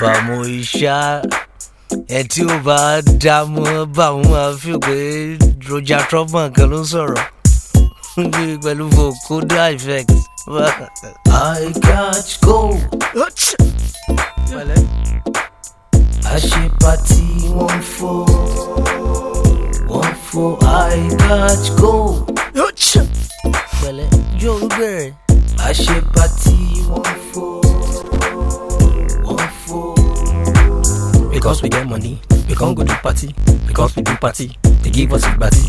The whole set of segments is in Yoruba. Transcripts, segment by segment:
bàmú ìṣá ẹ tí ó bá dààmú bàmú àfi pé roger trumpman kan ló sọ̀rọ̀ pẹ̀lú vocoda effect. I catch cold. àṣepàtì wọ́n fọ́ wọ́n fọ́ I catch cold ọjọ́ orí bẹ̀rẹ̀. àṣẹ pati wọn fò wọn fò. because we get money we come go do party because we do party they give us ìgbàtí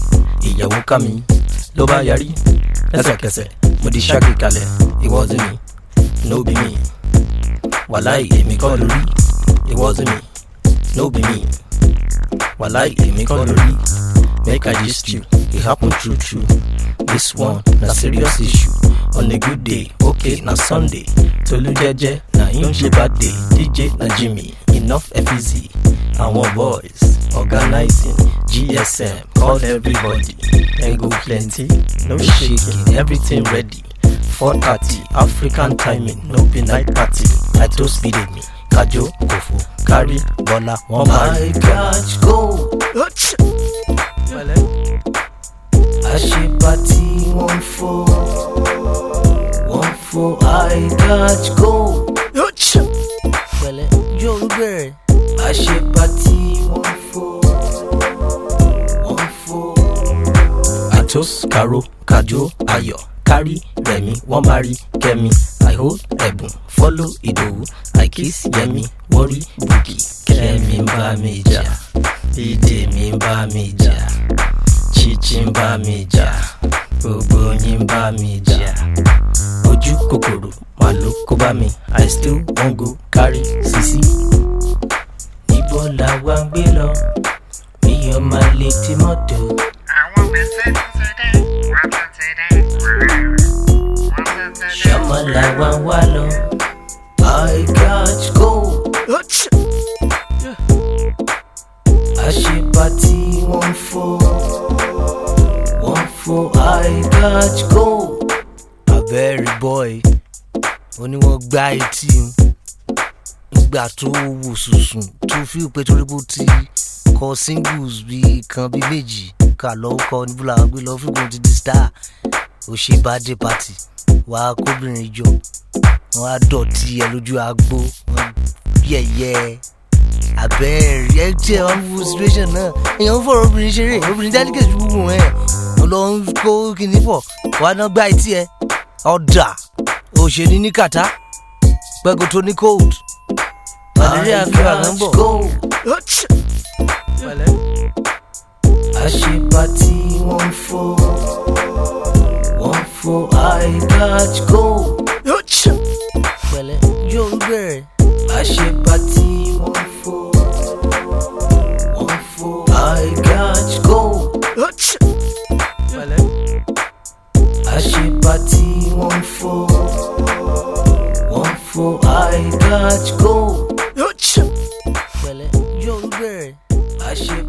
ìyàwó ká mi ló bá yarí lẹ́sẹ̀kẹsẹ̀ mo di ṣáàkì kalẹ̀ it wasn't me no be me wàláì èmi kọ́ lórí it wasn't me no be me wàláì èmi kọ́ lórí make i gist you it happen true true. This one, na serious issue. On a good day, okay, na Sunday. Tolu Jeje, na him she bad day. DJ, na Jimmy, enough FEZ. want boys, organizing, GSM, call everybody. And go plenty, no shaking, everything ready. 4.30, African timing, no be night party. I toast feed me, Kajo, Kofo, Kari, Bola, one oh My catch, go! àṣìbá tí wọ́n fọ́ wọ́n fọ́ idat gold. pẹ̀lẹ́ yóò ń bẹ̀rẹ̀. àṣìbá tí wọ́n fọ́ wọ́n fọ́. atos karo kajo ayọ̀ kárí rẹ̀mí wọ́n máa rí kẹ́mi àìhó ẹ̀bùn fọ́lọ́ ìdòwú àìkísí yẹmi wọ́rí bùkì kẹ́mi ń bá mi jà ìdè mi ń bá mi jà chichi ń bá mi jà gbogbo yín ń bá mi jà ojú kòkòrò mà ló kó bá mi i still wan go carry sisi. níbo la wá ń gbé lọ mi ò máa lè ti mọ́tò. àwọn gbèsè ti ti dé wọ́n ti ti dé wọ́n la wá ń wá lọ i got gold. àṣepá tí wọ́n ń fọ́ before I catch cold. very boy, oníwọ̀n gba etí team, Ìgbà tó wò sùsùn tó fi pé torí bó ti kọ singles bíi kan bíi méjì kà lọ́wọ́ kọ níbúlà gbé lọ́ọ́ fígun ti di star. Ó ṣe birthday party, wàá kóbìnrin jọ. Wọ́n á dọ̀tí ẹ lójú agbo, wọ́n yẹ̀yẹ́ abẹ́rẹ́ ẹ jẹ́ wọn wo situation náà èèyàn ń fọ̀rọ̀ obìnrin ṣeré obìnrin delicate gbogbo wọn ẹ̀. òun kó kinní pọ̀ wà ná gbá etí ẹ ọ̀dà òṣèlú ní kàtá pẹ́kù tó ní cold malaria fever ló ń bọ̀. àṣìpá tí wọ́n ń fọ́ wọ́n I catch cold. pẹ̀lẹ́ yóò ń bẹ̀rẹ̀. àṣìpá tí wọ́n ń fọ́ wọ́n ń fọ́ Hajj go. Well, yo, you I should